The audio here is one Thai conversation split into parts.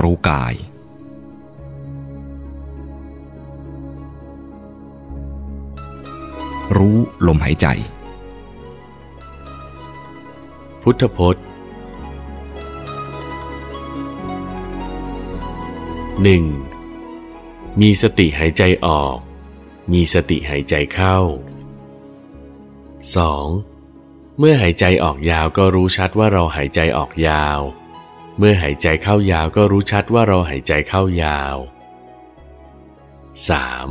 รู้กาย รู้ลมหายใจ พุทธพจน์หนึ่งมีสติหายใจออก มีสติหายใจเข้า 2. เมื่อหายใจออกยาวก็รู้ชัดว่าเราหายใจออกยาว เมื่อหายใจเข้ายาวก็รู้ชัดว่าเราหายใจเข้ายาว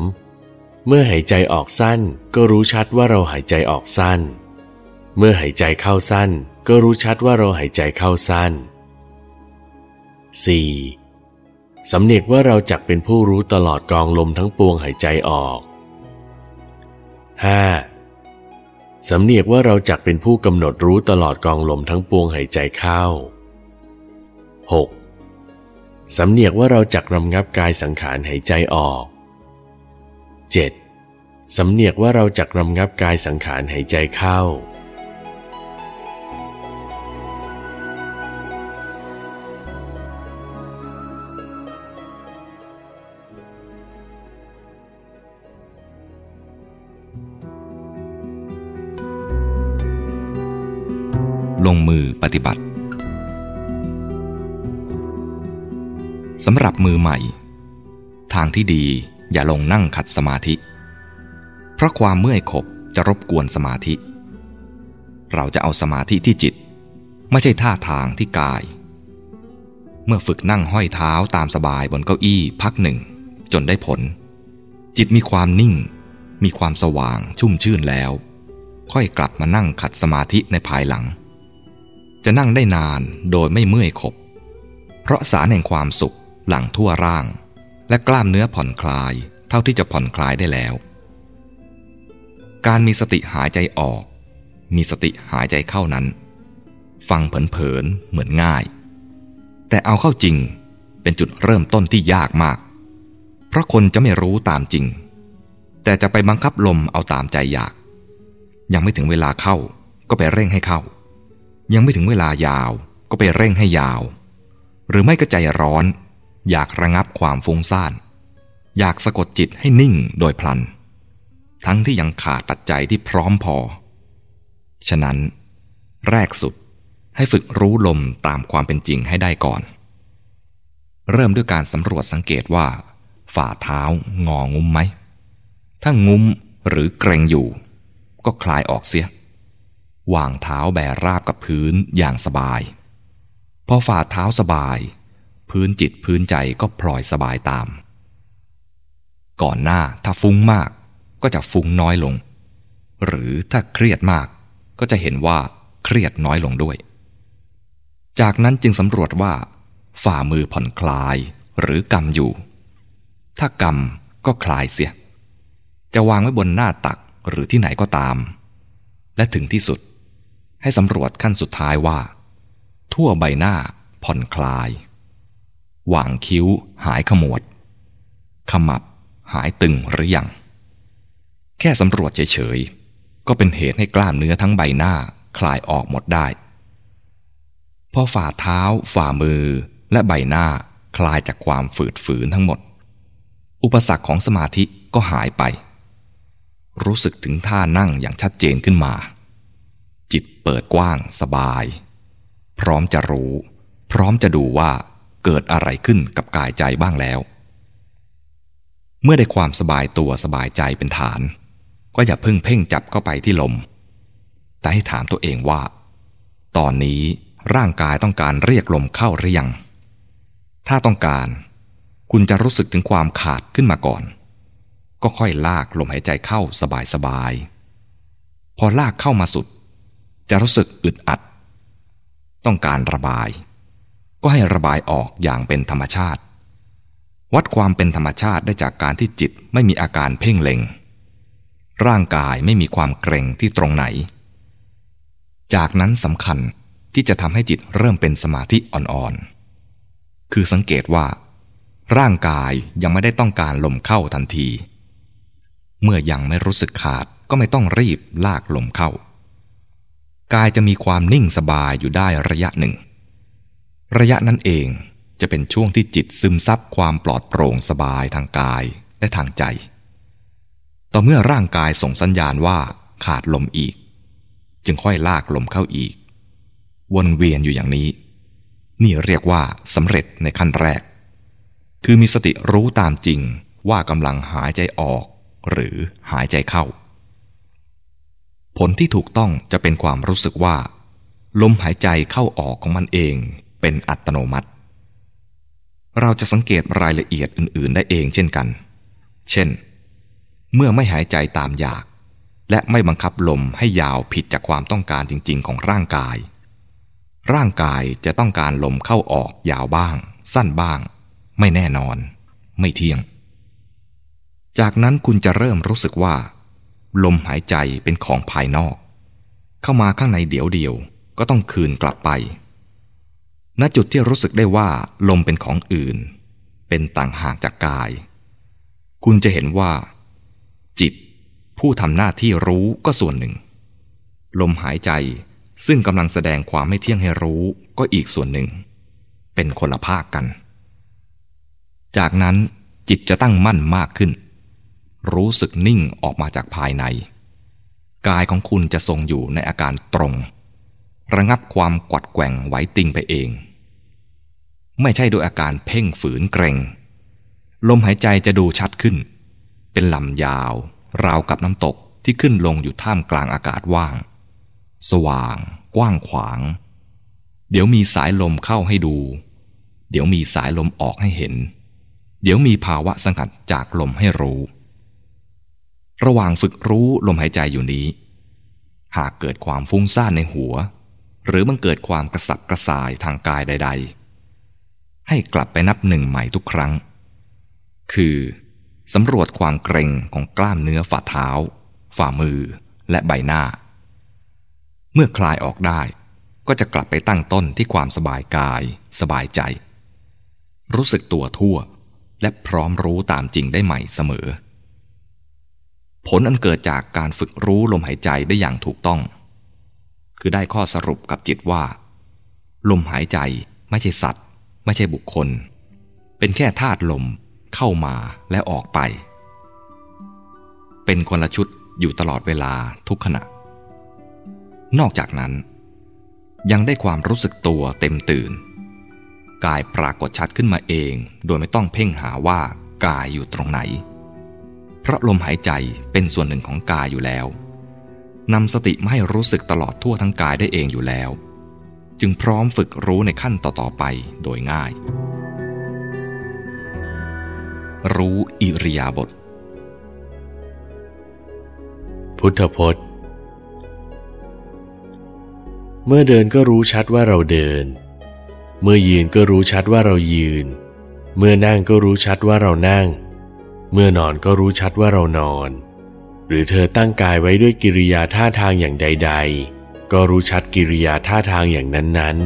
3. เมื่อหายใจออกสั้นก็รู้ชัดว่าเราหายใจออกสั้น เมื่อหายใจเข้าสั้นก็รู้ชัดว่าเราหายใจเข้าสั้น 4. สำเนียกว่าเราจักเป็นผู้รู้ตลอดกองลมทั้งปวงหายใจออก 5. สำเนียกว่าเราจักเป็นผู้กำหนดรู้ตลอดกองลมทั้งปวงหายใจเข้า 6. สำเนียกว่าเราจักรำงับกายสังขารหายใจออก 7. สำเนียกว่าเราจักรำงับกายสังขารหายใจเข้า ลงมือปฏิบัติ สำหรับมือใหม่ ทางที่ดีอย่าลงนั่งขัดสมาธิ เพราะความเมื่อยขบจะรบกวนสมาธิ เราจะเอาสมาธิที่จิต ไม่ใช่ท่าทางที่กาย เมื่อฝึกนั่งห้อยเท้าตามสบายบนเก้าอี้พักหนึ่ง จนได้ผล จิตมีความนิ่ง มีความสว่างชุ่มชื่นแล้ว ค่อยกลับมานั่งขัดสมาธิในภายหลัง จะนั่งได้นานโดยไม่เมื่อยขบ เพราะสารแห่งความสุข หลั่งทั่วร่าง และกล้ามเนื้อผ่อนคลาย เท่าที่จะผ่อนคลายได้แล้ว การมีสติหายใจออก มีสติหายใจเข้านั้น ฟังเผินๆเหมือนง่าย แต่เอาเข้าจริงเป็นจุดเริ่มต้นที่ยากมาก เพราะคนจะไม่รู้ตามจริง แต่จะไปบังคับลมเอาตามใจอยาก ยังไม่ถึงเวลาเข้าก็ไปเร่งให้เข้า ยังไม่ถึงเวลายาวก็ไปเร่งให้ยาว หรือไม่ก็ใจร้อน อยากระงับความฟุ้งซ่าน อยากสะกดจิตให้นิ่งโดยพลัน ทั้งที่ยังขาดปัจจัยที่พร้อมพอ ฉะนั้น แรกสุดให้ฝึกรู้ลมตามความเป็นจริงให้ได้ก่อน เริ่มด้วยการสำรวจสังเกตว่า ฝ่าเท้างองุ้มไหม ถ้างุ้มหรือเกรงอยู่ ก็คลายออกเสียวางเท้าแบราบกับพื้นอย่างสบาย พอฝ่าเท้าสบาย พื้นจิตพื้นใจก็พลอยสบายตาม ก่อนหน้าถ้าฟุ้งมากก็จะฟุ้งน้อยลง หรือถ้าเครียดมากก็จะเห็นว่าเครียดน้อยลงด้วย จากนั้นจึงสำรวจว่า ฝ่ามือผ่อนคลายหรือกำอยู่ ถ้ากำก็คลายเสีย จะวางไว้บนหน้าตักหรือที่ไหนก็ตาม และถึงที่สุด ให้สำรวจขั้นสุดท้ายว่า ทั่วใบหน้าผ่อนคลาย หว่างคิ้วหายขมวด ขมับหายตึงหรือยัง แค่สำรวจเฉยๆ ก็เป็นเหตุให้กล้ามเนื้อทั้งใบหน้าคลายออกหมดได้ พอฝ่าเท้า ฝ่ามือและใบหน้าคลายจากความฝืดฝืนทั้งหมด อุปสรรคของสมาธิก็หายไป รู้สึกถึงท่านั่งอย่างชัดเจนขึ้นมา จิตเปิดกว้างสบาย พร้อมจะรู้ พร้อมจะดูว่า เกิดอะไรขึ้นกับกายใจบ้างแล้ว เมื่อได้ความสบายตัวสบายใจเป็นฐาน ก็อย่าเพิ่งเพ่งจับเข้าไปที่ลม แต่ให้ถามตัวเองว่า ตอนนี้ร่างกายต้องการเรียกลมเข้าหรือยัง ถ้าต้องการ คุณจะรู้สึกถึงความขาดขึ้นมาก่อน ก็ค่อยลากลมหายใจเข้าสบายๆพอลากเข้ามาสุด จะรู้สึกอึดอัด ต้องการระบาย ก็ให้ระบายออกอย่างเป็นธรรมชาติ วัดความเป็นธรรมชาติได้จากการที่จิตไม่มีอาการเพ่งเล็ง ร่างกายไม่มีความเกร็งที่ตรงไหน จากนั้นสำคัญที่จะทำให้จิตเริ่มเป็นสมาธิอ่อนๆ คือสังเกตว่า ร่างกายยังไม่ได้ต้องการลมเข้าทันที เมื่อยังไม่รู้สึกขาดก็ไม่ต้องรีบลากลมเข้ากายจะมีความนิ่งสบายอยู่ได้ระยะหนึ่ง ระยะนั้นเองจะเป็นช่วงที่จิตซึมซับความปลอดโปร่งสบายทางกายและทางใจ ต่อเมื่อร่างกายส่งสัญญาณว่าขาดลมอีก จึงค่อยลากลมเข้าอีก วนเวียนอยู่อย่างนี้ นี่เรียกว่าสำเร็จในขั้นแรก คือมีสติรู้ตามจริงว่ากำลังหายใจออก หรือหายใจเข้า ผลที่ถูกต้องจะเป็นความรู้สึกว่า ลมหายใจเข้าออกของมันเอง เป็นอัตโนมัติ เราจะสังเกตรายละเอียดอื่น ๆ ได้เองเช่นกัน เช่น เมื่อไม่หายใจตามอยาก และไม่บังคับลมให้ยาวผิดจากความต้องการจริง ๆ ของร่างกาย ร่างกายจะต้องการลมเข้าออกยาวบ้าง สั้นบ้าง ไม่แน่นอน ไม่เที่ยง จากนั้นคุณจะเริ่มรู้สึกว่า ลมหายใจเป็นของภายนอก เข้ามาข้างในเดี๋ยวเดียวก็ต้องคืนกลับไป ณจุดที่รู้สึกได้ว่าลมเป็นของอื่น เป็นต่างหากจากกาย คุณจะเห็นว่า จิต ผู้ทำหน้าที่รู้ก็ส่วนหนึ่ง ลมหายใจซึ่งกำลังแสดงความไม่เที่ยงให้รู้ก็อีกส่วนหนึ่ง เป็นคนละภาคกัน จากนั้นจิตจะตั้งมั่นมากขึ้น รู้สึกนิ่งออกมาจากภายใน กายของคุณจะทรงอยู่ในอาการตรง ระงับความกวัดแกว่งไหวติงไปเอง ไม่ใช่โดยอาการเพ่งฝืนเกรง ลมหายใจจะดูชัดขึ้น เป็นลำยาว ราวกับน้ำตกที่ขึ้นลงอยู่ท่ามกลางอากาศว่าง สว่าง กว้างขวาง เดี๋ยวมีสายลมเข้าให้ดู เดี๋ยวมีสายลมออกให้เห็น เดี๋ยวมีภาวะสังกัดจากลมให้รู้ ระหว่างฝึกรู้ลมหายใจอยู่นี้ หากเกิดความฟุ้งซ่านในหัว หรือมันเกิดความกระสับกระส่ายทางกายใด ๆ ให้กลับไปนับหนึ่งใหม่ทุกครั้ง คือสำรวจความเกร็งของกล้ามเนื้อฝ่าเท้า ฝ่ามือและใบหน้า เมื่อคลายออกได้ ก็จะกลับไปตั้งต้นที่ความสบายกาย สบายใจ รู้สึกตัวทั่ว และพร้อมรู้ตามจริงได้ใหม่เสมอ ผลอันเกิดจากการฝึกรู้ลมหายใจได้อย่างถูกต้อง คือได้ข้อสรุปกับจิตว่า ลมหายใจไม่ใช่สัตว์ ไม่ใช่บุคคล เป็นแค่ธาตุลมเข้ามาและออกไป เป็นคนละชุดอยู่ตลอดเวลาทุกขณะ นอกจากนั้น ยังได้ความรู้สึกตัวเต็มตื่น กายปรากฏชัดขึ้นมาเอง โดยไม่ต้องเพ่งหาว่ากายอยู่ตรงไหน เพราะลมหายใจเป็นส่วนหนึ่งของกายอยู่แล้วนำสติมาให้รู้สึกตลอดทั่วทั้งกายได้เองอยู่แล้ว จึงพร้อมฝึกรู้ในขั้นต่อๆไปโดยง่าย รู้อิริยาบถพุทธพจน์ เมื่อเดินก็รู้ชัดว่าเราเดิน เมื่อยืนก็รู้ชัดว่าเรายืน เมื่อนั่งก็รู้ชัดว่าเรานั่ง เมื่อนอนก็รู้ชัดว่าเรานอน หรือเธอตั้งกายไว้ด้วยกิริยาท่าทางอย่างใด ๆ ก็รู้ชัดกิริยาท่าทางอย่างนั้น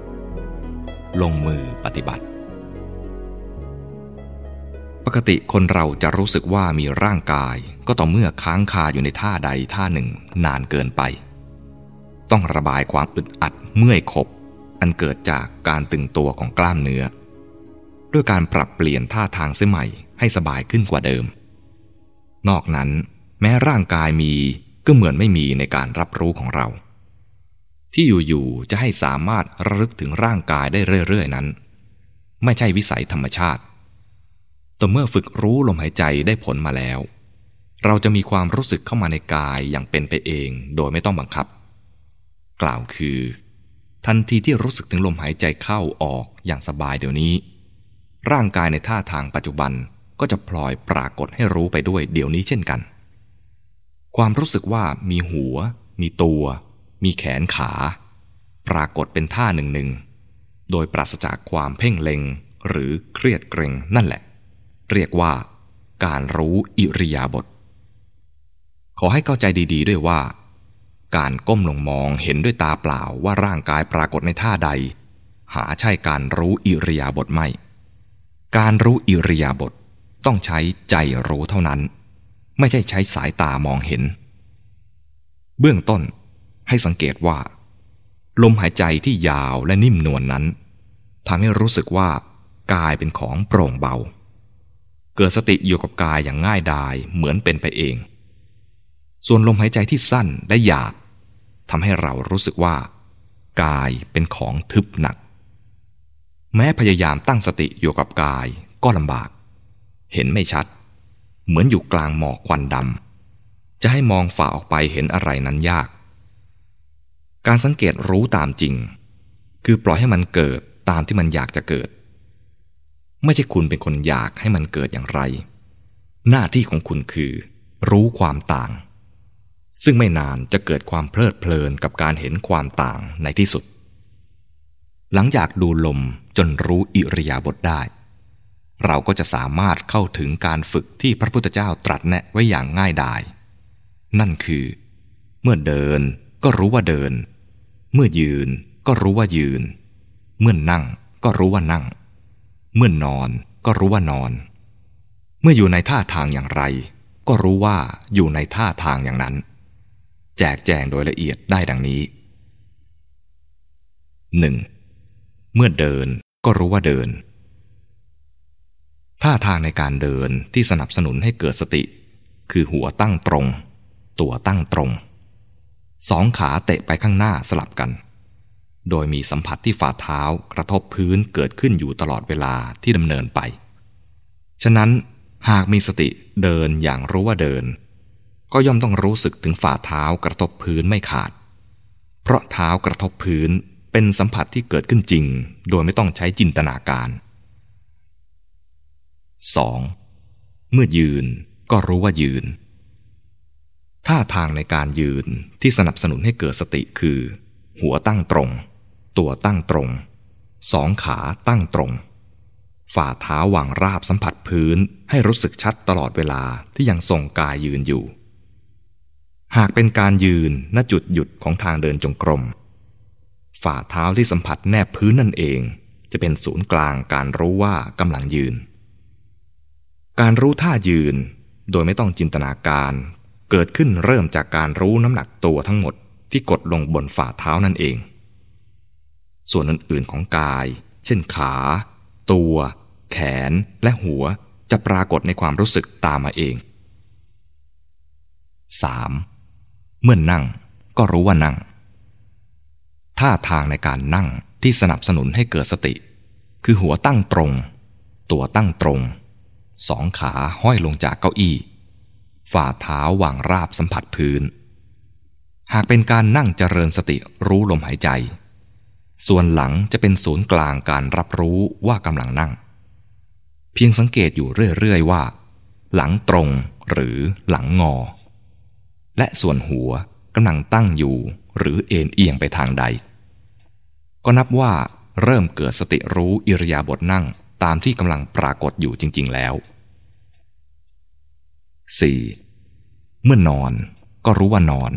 ๆ ลงมือปฏิบัติ ปกติคนเราจะรู้สึกว่ามีร่างกายก็ต่อเมื่อค้างคาอยู่ในท่าใดท่าหนึ่งนานเกินไป ต้องระบายความอึดอัดเมื่อยขบ อันเกิดจากการตึงตัวของกล้ามเนื้อ ด้วยการปรับเปลี่ยนท่าทางเสียใหม่ให้สบายขึ้นกว่าเดิม นอกนั้นแม้ร่างกายมี ก็เหมือนไม่มีในการรับรู้ของเรา ที่อยู่ๆจะให้สามารถระลึกถึงร่างกายได้เรื่อยๆนั้น ไม่ใช่วิสัยธรรมชาติต่อเมื่อฝึกรู้ลมหายใจได้ผลมาแล้ว เราจะมีความรู้สึกเข้ามาในกายอย่างเป็นไปเองโดยไม่ต้องบังคับ กล่าวคือ ทันทีที่รู้สึกถึงลมหายใจเข้าออกอย่างสบายเดี๋ยวนี้ ร่างกายในท่าทางปัจจุบันก็จะพลอยปรากฏให้รู้ไปด้วยเดี๋ยวนี้เช่นกัน ความรู้สึกว่ามีหัว มีตัว มีแขนขา ปรากฏเป็นท่าหนึ่งหนึ่งโดยปราศจากความเพ่งเล็ง หรือเครียดเกรงนั่นแหละ เรียกว่า การรู้อิริยาบถขอให้เข้าใจดี ๆ ด้วยว่า การก้มลงมองเห็นด้วยตาเปล่าว่าร่างกายปรากฏในท่าใด หาใช่การรู้อิริยาบถไม่ การรู้อิริยาบถต้องใช้ใจรู้เท่านั้น ไม่ใช่ใช้สายตามองเห็น เบื้องต้นให้สังเกตว่า ลมหายใจที่ยาวและนิ่มนวลนนั้นทำให้รู้สึกว่ากายเป็นของโปร่งเบา เกิดสติอยู่กับกายอย่างง่ายดายเหมือนเป็นไปเอง ส่วนลมหายใจที่สั้นและหยาบทำให้เรารู้สึกว่า กายเป็นของทึบหนัก แม้พยายามตั้งสติอยู่กับกายก็ลำบาก เห็นไม่ชัด เหมือนอยู่กลางหมอกควันดำจะให้มองฝ่าออกไปเห็นอะไรนั้นยาก การสังเกตรู้ตามจริง คือปล่อยให้มันเกิดตามที่มันอยากจะเกิด ไม่ใช่คุณเป็นคนอยากให้มันเกิดอย่างไร หน้าที่ของคุณคือ รู้ความต่าง ซึ่งไม่นานจะเกิดความเพลิดเพลินกับการเห็นความต่างในที่สุด หลังจากดูลมจนรู้อิริยาบถได้ เราก็จะสามารถเข้าถึงการฝึกที่พระพุทธเจ้าตรัสแนะไว้อย่างง่ายดาย นั่นคือ เมื่อเดินก็รู้ว่าเดิน เมื่อยืนก็รู้ว่ายืน เมื่อนั่งก็รู้ว่านั่ง เมื่อนนอนก็รู้ว่านอน เมื่ออยู่ในท่าทางอย่างไร ก็รู้ว่าอยู่ในท่าทางอย่างนั้น แจกแจงโดยละเอียดได้ดังนี้ 1. เมื่อเดินก็รู้ว่าเดิน ท่าทางในการเดินที่สนับสนุนให้เกิดสติ คือหัวตั้งตรง ตัวตั้งตรง สองขาเตะไปข้างหน้าสลับกัน โดยมีสัมผัสที่ฝ่าเท้ากระทบพื้นเกิดขึ้นอยู่ตลอดเวลาที่ดำเนินไป ฉะนั้นหากมีสติเดินอย่างรู้ว่าเดิน ก็ย่อมต้องรู้สึกถึงฝ่าเท้ากระทบพื้นไม่ขาด เพราะเท้ากระทบพื้นเป็นสัมผัสที่เกิดขึ้นจริง โดยไม่ต้องใช้จินตนาการ 2. เมื่อยืนก็รู้ว่ายืน ท่าทางในการยืนที่สนับสนุนให้เกิดสติคือ หัวตั้งตรง ตัวตั้งตรง สองขาตั้งตรง ฝ่าเท้าวางราบสัมผัสพื้นให้รู้สึกชัดตลอดเวลาที่ยังทรงกายยืนอยู่ หากเป็นการยืนณจุดหยุดของทางเดินจงกรม ฝ่าเท้าที่สัมผัสแนบพื้นนั่นเอง จะเป็นศูนย์กลางการรู้ว่ากำลังยืน การรู้ท่ายืน โดยไม่ต้องจินตนาการ เกิดขึ้นเริ่มจากการรู้น้ำหนักตัวทั้งหมดที่กดลงบนฝ่าเท้านั่นเอง ส่วนอื่นๆของกาย เช่นขา ตัว แขนและหัวจะปรากฏในความรู้สึกตามมาเอง 3. เมื่อนนั่งก็รู้ว่านั่ง ท่าทางในการนั่งที่สนับสนุนให้เกิดสติ คือหัวตั้งตรง ตัวตั้งตรง สองขาห้อยลงจากเก้าอี้ ฝ่าเท้าวางราบสัมผัสพื้น หากเป็นการนั่งเจริญสติรู้ลมหายใจ ส่วนหลังจะเป็นศูนย์กลางการรับรู้ว่ากำลังนั่ง เพียงสังเกตอยู่เรื่อยๆว่า หลังตรงหรือหลังงอ และส่วนหัวกำลังตั้งอยู่หรือเอ็นเอียงไปทางใด ก็นับว่าเริ่มเกิดสติรู้อิริยาบถนั่ง ตามที่กำลังปรากฏอยู่จริง ๆ แล้ว 4. เมื่อนอนก็รู้ว่านอน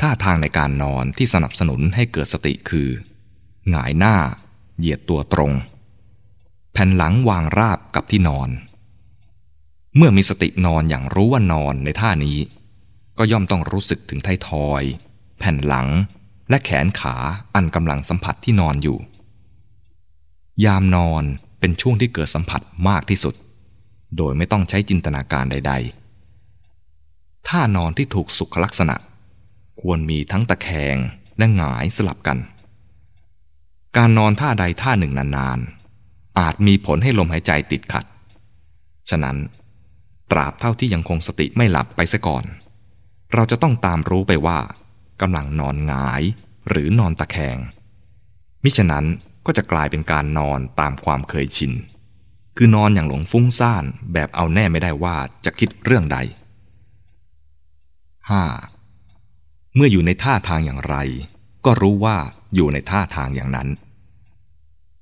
ท่าทางในการนอนที่สนับสนุนให้เกิดสติคือ หงายหน้า เหยียดตัวตรง แผ่นหลังวางราบกับที่นอน เมื่อมีสตินอนอย่างรู้ว่านอนในท่านี้ ก็ย่อมต้องรู้สึกถึงไททอย แผ่นหลังและแขนขาอันกำลังสัมผัสที่นอนอยู่ ยามนอนเป็นช่วงที่เกิดสัมผัสมากที่สุด โดยไม่ต้องใช้จินตนาการใด ๆ ท่านอนที่ถูกสุขลักษณะ ควรมีทั้งตะแคงและหงายสลับกัน การนอนท่าใดท่าหนึ่งนานๆ อาจมีผลให้ลมหายใจติดขัด ฉะนั้นตราบเท่าที่ยังคงสติไม่หลับไปซะก่อน เราจะต้องตามรู้ไปว่ากำลังนอนหงายหรือนอนตะแคง มิฉะนั้น ก็จะกลายเป็นการนอนตามความเคยชิน คือนอนอย่างหลงฟุ้งซ่านแบบเอาแน่ไม่ได้ว่าจะคิดเรื่องใด 5. เมื่ออยู่ในท่าทางอย่างไร ก็รู้ว่าอยู่ในท่าทางอย่างนั้น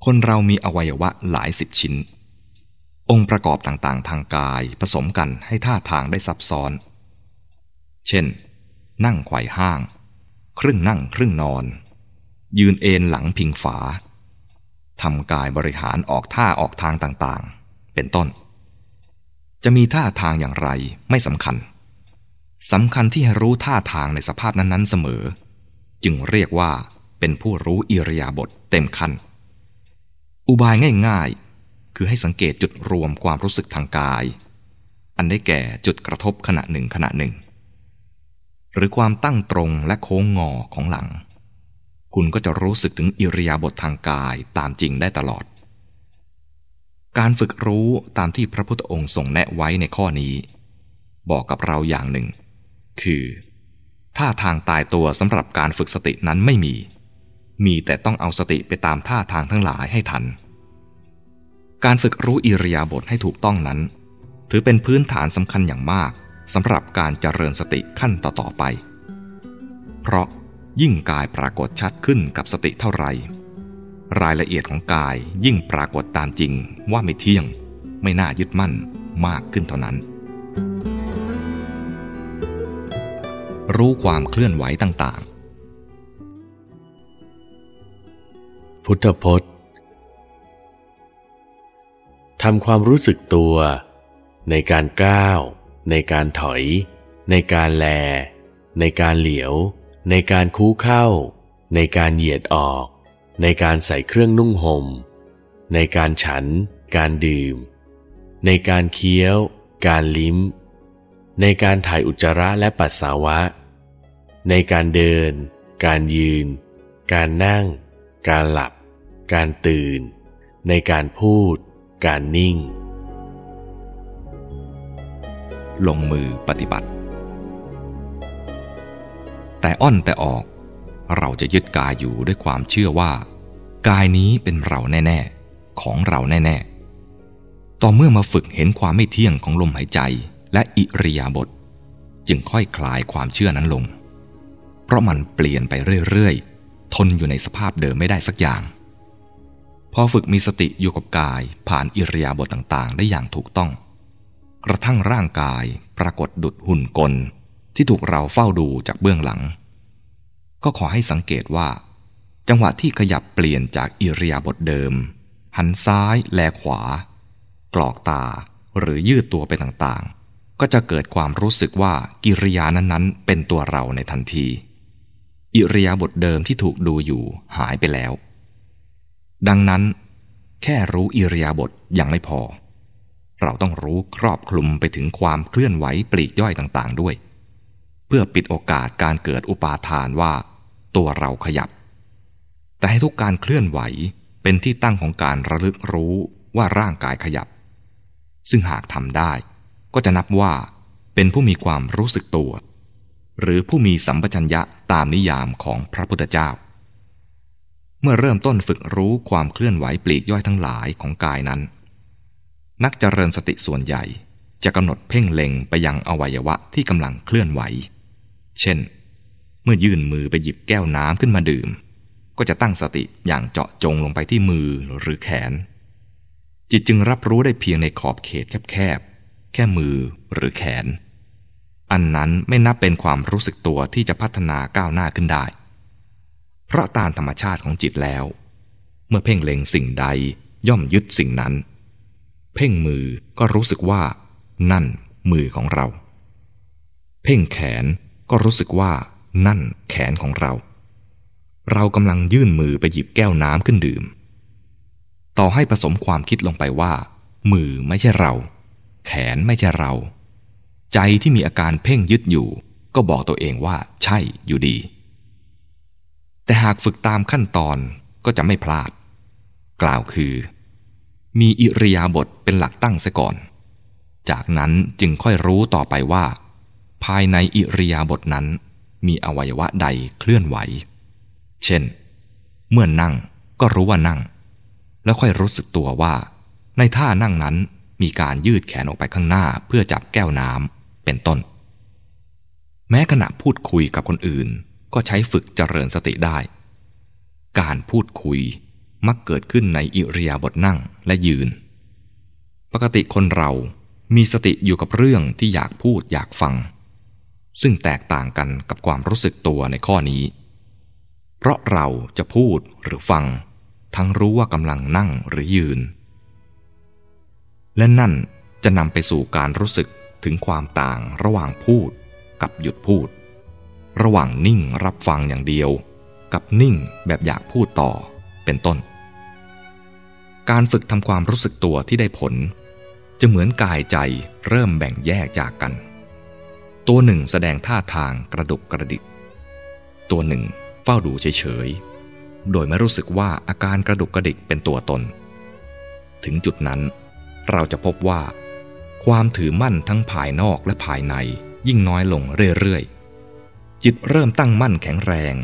คนเรามีอวัยวะหลายสิบชิ้น องค์ประกอบต่างๆ ทางกายผสมกันให้ท่าทางได้ซับซ้อน เช่น นั่งไขว่ห้าง ครึ่งนั่งครึ่งนอน ยืนเอนหลังพิงฝา ทำกายบริหารออกท่าออกทางต่างๆ เป็นต้น จะมีท่าทางอย่างไรไม่สำคัญสำคัญที่ให้รู้ท่าทางในสภาพนั้นๆเสมอ จึงเรียกว่าเป็นผู้รู้อิริยาบถเต็มขั้น อุบายง่ายๆ คือให้สังเกตจุดรวมความรู้สึกทางกาย อันได้แก่จุดกระทบขณะหนึ่งขณะหนึ่ง หรือความตั้งตรงและโค้งงอของหลัง คุณก็จะรู้สึกถึงอิริยาบถทางกายตามจริงได้ตลอด การฝึกรู้ตามที่พระพุทธองค์ทรงแนะไว้ในข้อนี้ บอกกับเราอย่างหนึ่ง คือท่าทางตายตัวสำหรับการฝึกสตินั้นไม่มี มีแต่ต้องเอาสติไปตามท่าทางทั้งหลายให้ทัน การฝึกรู้อิริยาบถให้ถูกต้องนั้น ถือเป็นพื้นฐานสำคัญอย่างมากสำหรับการเจริญสติขั้นต่อๆไป เพราะ ยิ่งกายปรากฏชัดขึ้นกับสติเท่าไหร่ รายละเอียดของกายยิ่งปรากฏตามจริงว่าไม่เที่ยง ไม่น่ายึดมั่นมากขึ้นเท่านั้น รู้ความเคลื่อนไหวต่างๆ พุทธพจน์ทำความรู้สึกตัว ในการก้าว ในการถอย ในการแล ในการเหลียว ในการคู้เข้า ในการเหยียดออก ในการใส่เครื่องนุ่งหม่ม ในการฉัน การดื่ม ในการเคี้ยว การลิ้ม ในการถ่ายอุจจาระและปัสสาวะ ในการเดิน การยืน การนั่ง การหลับ การตื่น ในการพูด การนิ่ง ลงมือปฏิบัติ แต่อ้อนแต่ออก เราจะยึดกายอยู่ด้วยความเชื่อว่า กายนี้เป็นเราแน่ๆ ของเราแน่ๆ ต่อเมื่อมาฝึกเห็นความไม่เที่ยงของลมหายใจและอิริยาบถจึงค่อยคลายความเชื่อนั้นลง เพราะมันเปลี่ยนไปเรื่อยๆ ทนอยู่ในสภาพเดิมไม่ได้สักอย่าง พอฝึกมีสติอยู่กับกายผ่านอิริยาบถต่างๆ ได้อย่างถูกต้อง กระทั่งร่างกายปรากฏดุดหุ่นกล ที่ถูกเราเฝ้าดูจากเบื้องหลัง ก็ขอให้สังเกตว่า จังหวะที่ขยับเปลี่ยนจากอิริยาบถเดิม หันซ้ายแลขวา กรอกตาหรือยืดตัวไปต่างๆ ก็จะเกิดความรู้สึกว่ากิริยานั้นๆ เป็นตัวเราในทันที อิริยาบถเดิมที่ถูกดูอยู่หายไปแล้ว ดังนั้น แค่รู้อิริยาบถยังไม่พอ เราต้องรู้ครอบคลุมไปถึงความเคลื่อนไหวปลีกย่อยต่างๆด้วย เพื่อปิดโอกาสการเกิดอุปาทานว่า ตัวเราขยับ แต่ให้ทุกการเคลื่อนไหวเป็นที่ตั้งของการระลึกรู้ว่าร่างกายขยับ ซึ่งหากทำได้ ก็จะนับว่าเป็นผู้มีความรู้สึกตัว หรือผู้มีสัมปชัญญะตามนิยามของพระพุทธเจ้า เมื่อเริ่มต้นฝึกรู้ความเคลื่อนไหวปลีกย่อยทั้งหลายของกายนั้น นักเจริญสติส่วนใหญ่จะกำหนดเพ่งเล็งไปยังอวัยวะที่กำลังเคลื่อนไหว เช่น เมื่อยื่นมือไปหยิบแก้วน้ำขึ้นมาดื่ม ก็จะตั้งสติอย่างเจาะจงลงไปที่มือหรือแขน จิตจึงรับรู้ได้เพียงในขอบเขตแคบๆแค่มือหรือแขน อันนั้นไม่นับเป็นความรู้สึกตัวที่จะพัฒนาก้าวหน้าขึ้นได้ เพราะตามธรรมชาติของจิตแล้ว เมื่อเพ่งเล็งสิ่งใดย่อมยึดสิ่งนั้น เพ่งมือก็รู้สึกว่า นั่นมือของเรา เพ่งแขน ก็รู้สึกว่านั่นแขนของเรา เรากำลังยื่นมือไปหยิบแก้วน้ำขึ้นดื่ม ต่อให้ผสมความคิดลงไปว่า มือไม่ใช่เรา แขนไม่ใช่เรา ใจที่มีอาการเพ่งยึดอยู่ ก็บอกตัวเองว่าใช่อยู่ดี แต่หากฝึกตามขั้นตอนก็จะไม่พลาด กล่าวคือ มีอิริยาบถเป็นหลักตั้งซะก่อน จากนั้นจึงค่อยรู้ต่อไปว่า ภายในอิริยาบถนั้น มีอวัยวะใดเคลื่อนไหว เช่น เมื่อนั่งก็รู้ว่านั่ง แล้วค่อยรู้สึกตัวว่า ในท่านั่งนั้นมีการยืดแขนออกไปข้างหน้าเพื่อจับแก้วน้ำเป็นต้น แม้ขณะพูดคุยกับคนอื่น ก็ใช้ฝึกเจริญสติได้ การพูดคุยมักเกิดขึ้นในอิริยาบถนั่งและยืน ปกติคนเรามีสติอยู่กับเรื่องที่อยากพูดอยากฟัง ซึ่งแตกต่างกันกับความรู้สึกตัวในข้อนี้ เพราะเราจะพูดหรือฟัง ทั้งรู้ว่ากำลังนั่งหรือยืน และนั่นจะนำไปสู่การรู้สึกถึงความต่างระหว่างพูดกับหยุดพูด ระหว่างนิ่งรับฟังอย่างเดียว กับนิ่งแบบอยากพูดต่อเป็นต้น การฝึกทำความรู้สึกตัวที่ได้ผล จะเหมือนกายใจเริ่มแบ่งแยกจากกัน ตัวหนึ่งแสดงท่าทางกระดุกกระดิก ตัวหนึ่งเฝ้าดูเฉยๆ โดยไม่รู้สึกว่าอาการกระดุกกระดิกเป็นตัวตน ถึงจุดนั้น เราจะพบว่า ความถือมั่นทั้งภายนอกและภายในยิ่งน้อยลงเรื่อยๆ จิตเริ่มตั้งมั่นแข็งแรง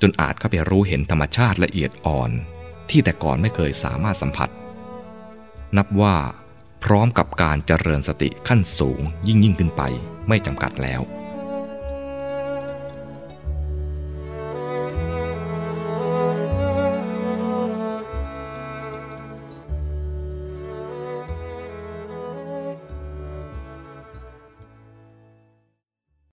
จนอาจเข้าไปรู้เห็นธรรมชาติละเอียดอ่อน ที่แต่ก่อนไม่เคยสามารถสัมผัส นับว่า พร้อมกับการเจริญสติขั้นสูงยิ่งยิ่งขึ้นไป ไม่จำกัดแล้ว